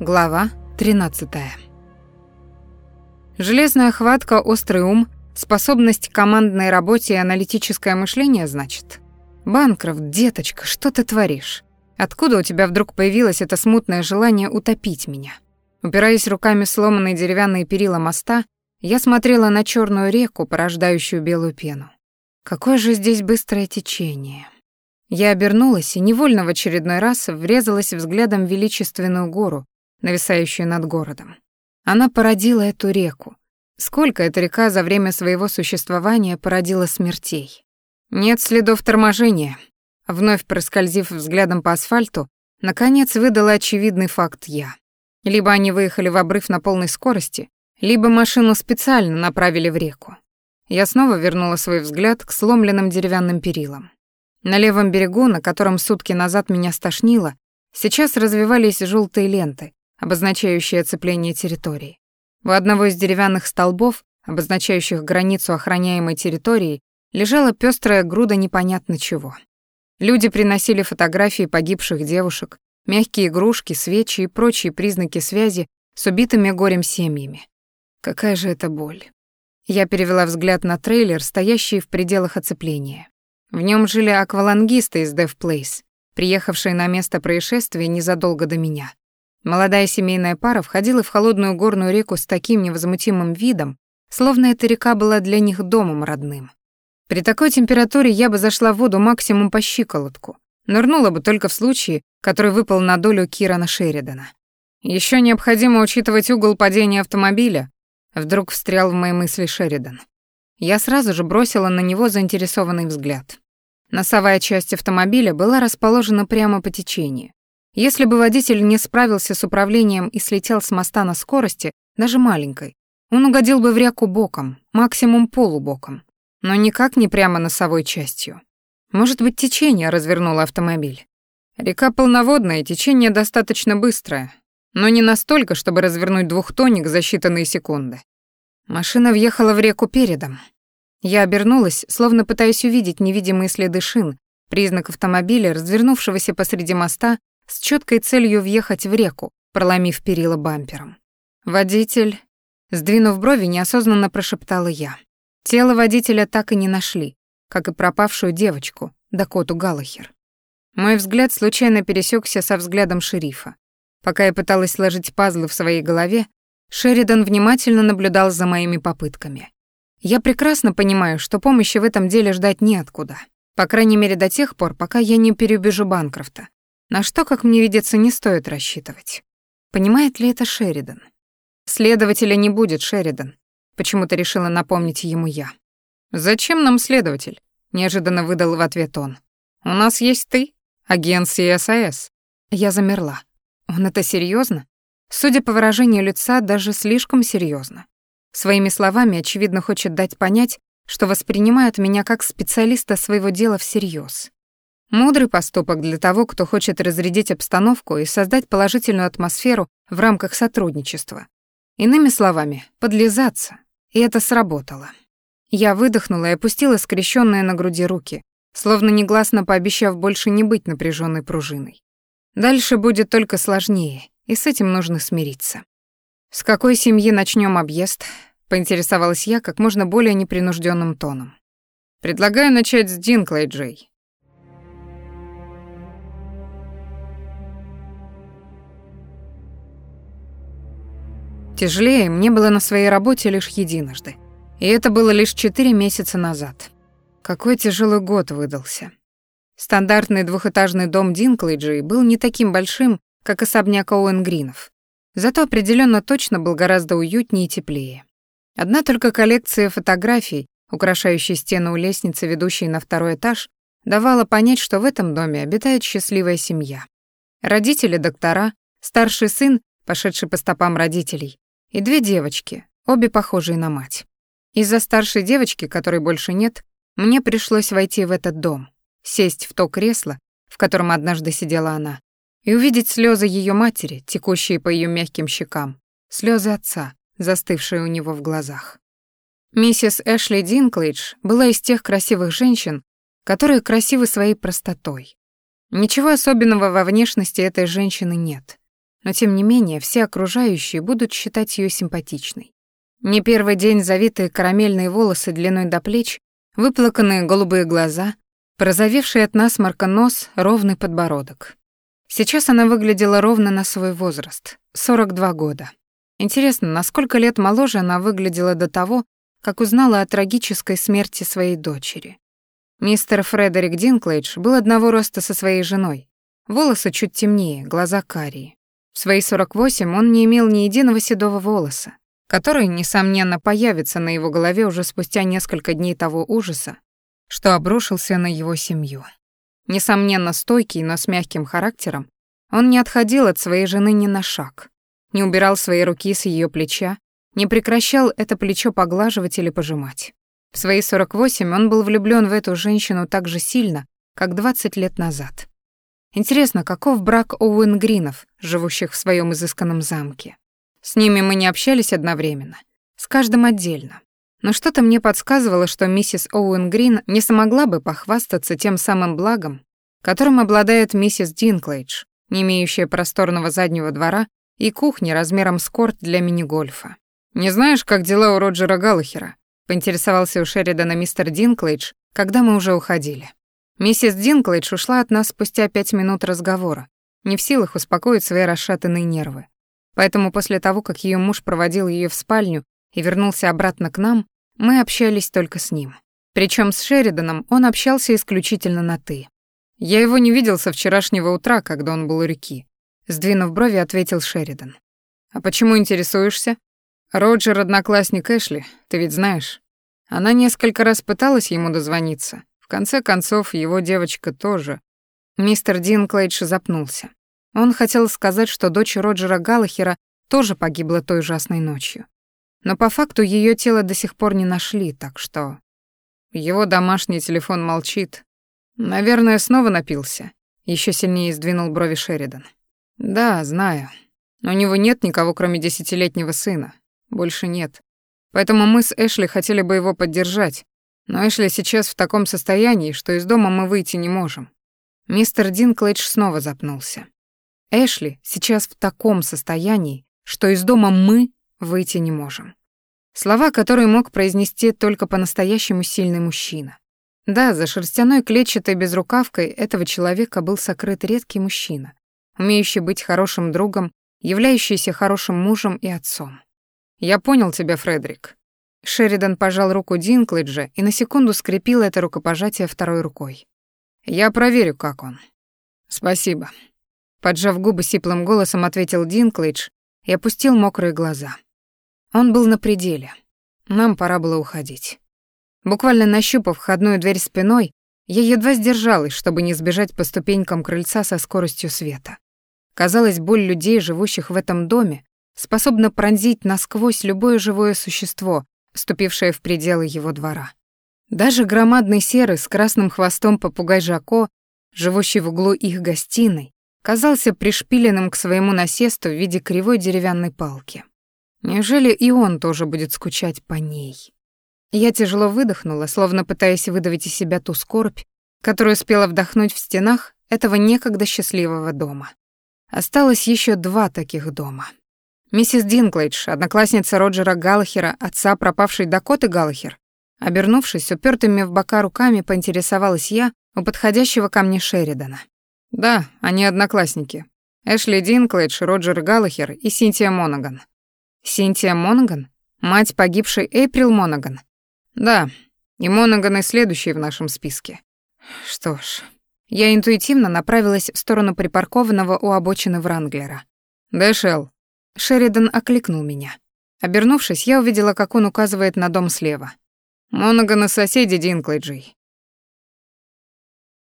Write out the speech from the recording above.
Глава 13. Железная хватка, острый ум, способность к командной работе и аналитическое мышление, значит? Банкрофт, деточка, что ты творишь? Откуда у тебя вдруг появилось это смутное желание утопить меня? Упираясь руками в сломанные деревянные перила моста, я смотрела на черную реку, порождающую белую пену. Какое же здесь быстрое течение. Я обернулась и невольно в очередной раз врезалась взглядом в величественную гору, нависающую над городом. Она породила эту реку. Сколько эта река за время своего существования породила смертей? Нет следов торможения. Вновь проскользив взглядом по асфальту, наконец выдала очевидный факт я. Либо они выехали в обрыв на полной скорости, либо машину специально направили в реку. Я снова вернула свой взгляд к сломленным деревянным перилам. На левом берегу, на котором сутки назад меня стошнило, сейчас развивались желтые ленты, обозначающие оцепление территории. У одного из деревянных столбов, обозначающих границу охраняемой территории, лежала пестрая груда непонятно чего. Люди приносили фотографии погибших девушек, мягкие игрушки, свечи и прочие признаки связи с убитыми горем семьями. Какая же это боль. Я перевела взгляд на трейлер, стоящий в пределах оцепления. В нем жили аквалангисты из Dev Place, приехавшие на место происшествия незадолго до меня. Молодая семейная пара входила в холодную горную реку с таким невозмутимым видом, словно эта река была для них домом родным. При такой температуре я бы зашла в воду максимум по щиколотку, нырнула бы только в случае, который выпал на долю Кирана Шеридана. Еще необходимо учитывать угол падения автомобиля, вдруг встрял в мои мысли Шеридан. Я сразу же бросила на него заинтересованный взгляд. Носовая часть автомобиля была расположена прямо по течению. Если бы водитель не справился с управлением и слетел с моста на скорости, даже маленькой, он угодил бы в реку боком, максимум полубоком, но никак не прямо носовой частью. Может быть, течение развернуло автомобиль. Река полноводная, течение достаточно быстрое, но не настолько, чтобы развернуть двухтонник за считанные секунды. Машина въехала в реку передом. Я обернулась, словно пытаясь увидеть невидимые следы шин, признак автомобиля, развернувшегося посреди моста с четкой целью въехать в реку, проломив перила бампером. Водитель, сдвинув брови, неосознанно прошептала я. Тело водителя так и не нашли, как и пропавшую девочку, Дакоту Галлахер. Мой взгляд случайно пересекся со взглядом шерифа. Пока я пыталась сложить пазлы в своей голове, Шеридан внимательно наблюдал за моими попытками. Я прекрасно понимаю, что помощи в этом деле ждать неоткуда. По крайней мере, до тех пор, пока я не переубежу Банкрофта. На что, как мне видится, не стоит рассчитывать. Понимает ли это Шеридан? Следователя не будет, Шеридан. Почему-то решила напомнить ему я. «Зачем нам следователь?» — неожиданно выдал в ответ он. «У нас есть ты, агент САС». Я замерла. Он это серьезно? Судя по выражению лица, даже слишком серьезно. Своими словами, очевидно, хочет дать понять, что воспринимает меня как специалиста своего дела всерьез. Мудрый поступок для того, кто хочет разрядить обстановку и создать положительную атмосферу в рамках сотрудничества. Иными словами, подлизаться. И это сработало. Я выдохнула и опустила скрещенные на груди руки, словно негласно пообещав больше не быть напряженной пружиной. Дальше будет только сложнее, и с этим нужно смириться. «С какой семьи начнем объезд?» — поинтересовалась я как можно более непринужденным тоном. «Предлагаю начать с Динклей, Джей. Тяжелее мне было на своей работе лишь единожды. И это было лишь четыре месяца назад. Какой тяжелый год выдался. Стандартный двухэтажный дом Динклейджи был не таким большим, как особняк Оуэн Гринов. Зато определенно точно был гораздо уютнее и теплее. Одна только коллекция фотографий, украшающая стену у лестницы, ведущей на второй этаж, давала понять, что в этом доме обитает счастливая семья. Родители доктора, старший сын, пошедший по стопам родителей, и две девочки, обе похожие на мать. Из-за старшей девочки, которой больше нет, мне пришлось войти в этот дом, сесть в то кресло, в котором однажды сидела она, и увидеть слезы ее матери, текущие по ее мягким щекам, слезы отца, застывшие у него в глазах. Миссис Эшли Динклейдж была из тех красивых женщин, которые красивы своей простотой. Ничего особенного во внешности этой женщины нет. Но тем не менее все окружающие будут считать ее симпатичной. Не первый день завитые карамельные волосы длиной до плеч, выплаканные голубые глаза, прозовевший от насморка нос, ровный подбородок. Сейчас она выглядела ровно на свой возраст — 42 года. Интересно, на сколько лет моложе она выглядела до того, как узнала о трагической смерти своей дочери. Мистер Фредерик Динклейдж был одного роста со своей женой. Волосы чуть темнее, глаза карие. В свои 48 он не имел ни единого седого волоса, который, несомненно, появится на его голове уже спустя несколько дней того ужаса, что обрушился на его семью. Несомненно, стойкий, но с мягким характером, он не отходил от своей жены ни на шаг, не убирал свои руки с ее плеча, не прекращал это плечо поглаживать или пожимать. В свои 48 он был влюблён в эту женщину так же сильно, как 20 лет назад. Интересно, каков брак Оуэн Гринов, живущих в своем изысканном замке? С ними мы не общались одновременно, с каждым отдельно. Но что-то мне подсказывало, что миссис Оуэн Грин не смогла бы похвастаться тем самым благом, которым обладает миссис Динклейдж, не имеющая просторного заднего двора и кухни размером с корт для мини-гольфа. «Не знаешь, как дела у Роджера Галлахера?» — поинтересовался у Шеридана мистер Динклейдж, когда мы уже уходили. Миссис Динклейдж ушла от нас спустя пять минут разговора, не в силах успокоить свои расшатанные нервы. Поэтому после того, как ее муж проводил ее в спальню и вернулся обратно к нам, мы общались только с ним. Причем с Шериданом он общался исключительно на «ты». «Я его не видел со вчерашнего утра, когда он был у реки», — сдвинув брови, ответил Шеридан. «А почему интересуешься?» «Роджер — одноклассник Эшли, ты ведь знаешь. Она несколько раз пыталась ему дозвониться, конце концов, его девочка тоже. Мистер Динклейдж запнулся. Он хотел сказать, что дочь Роджера Галлахера тоже погибла той ужасной ночью. Но по факту ее тело до сих пор не нашли, так что... Его домашний телефон молчит. Наверное, снова напился. Еще сильнее сдвинул брови Шеридан. Да, знаю. У него нет никого, кроме десятилетнего сына. Больше нет. Поэтому мы с Эшли хотели бы его поддержать, но Эшли сейчас в таком состоянии, что из дома мы выйти не можем. Мистер Динклэдж снова запнулся. Эшли сейчас в таком состоянии, что из дома мы выйти не можем. Слова, которые мог произнести только по-настоящему сильный мужчина. Да, за шерстяной клетчатой безрукавкой этого человека был сокрыт редкий мужчина, умеющий быть хорошим другом, являющийся хорошим мужем и отцом. «Я понял тебя, Фредерик. Шеридан пожал руку Динклэджа и на секунду скрепил это рукопожатие второй рукой. «Я проверю, как он». «Спасибо». Поджав губы сиплым голосом, ответил Динклэдж и опустил мокрые глаза. Он был на пределе. Нам пора было уходить. Буквально нащупав входную дверь спиной, я едва сдержалась, чтобы не сбежать по ступенькам крыльца со скоростью света. Казалось, боль людей, живущих в этом доме, способна пронзить насквозь любое живое существо, ступившая в пределы его двора. Даже громадный серый с красным хвостом попугай Жако, живущий в углу их гостиной, казался пришпиленным к своему насесту в виде кривой деревянной палки. Неужели и он тоже будет скучать по ней? Я тяжело выдохнула, словно пытаясь выдавить из себя ту скорбь, которую успела вдохнуть в стенах этого некогда счастливого дома. Осталось еще два таких дома. Миссис Динклейдж, одноклассница Роджера Галлахера, отца пропавшей Дакоты Галлахер. Обернувшись, упертыми в бока руками, поинтересовалась я у подходящего ко мне Шеридана. «Да, они одноклассники. Эшли Динклейдж, Роджер Галлахер и Синтия Монаган». «Синтия Монаган? Мать погибшей Эйприл Монаган?» «Да, и Монаган и следующий в нашем списке». Что ж, я интуитивно направилась в сторону припаркованного у обочины Вранглера. «Дэшел, Шеридан окликнул меня. Обернувшись, я увидела, как он указывает на дом слева. «Монаган и соседи Динклэджей.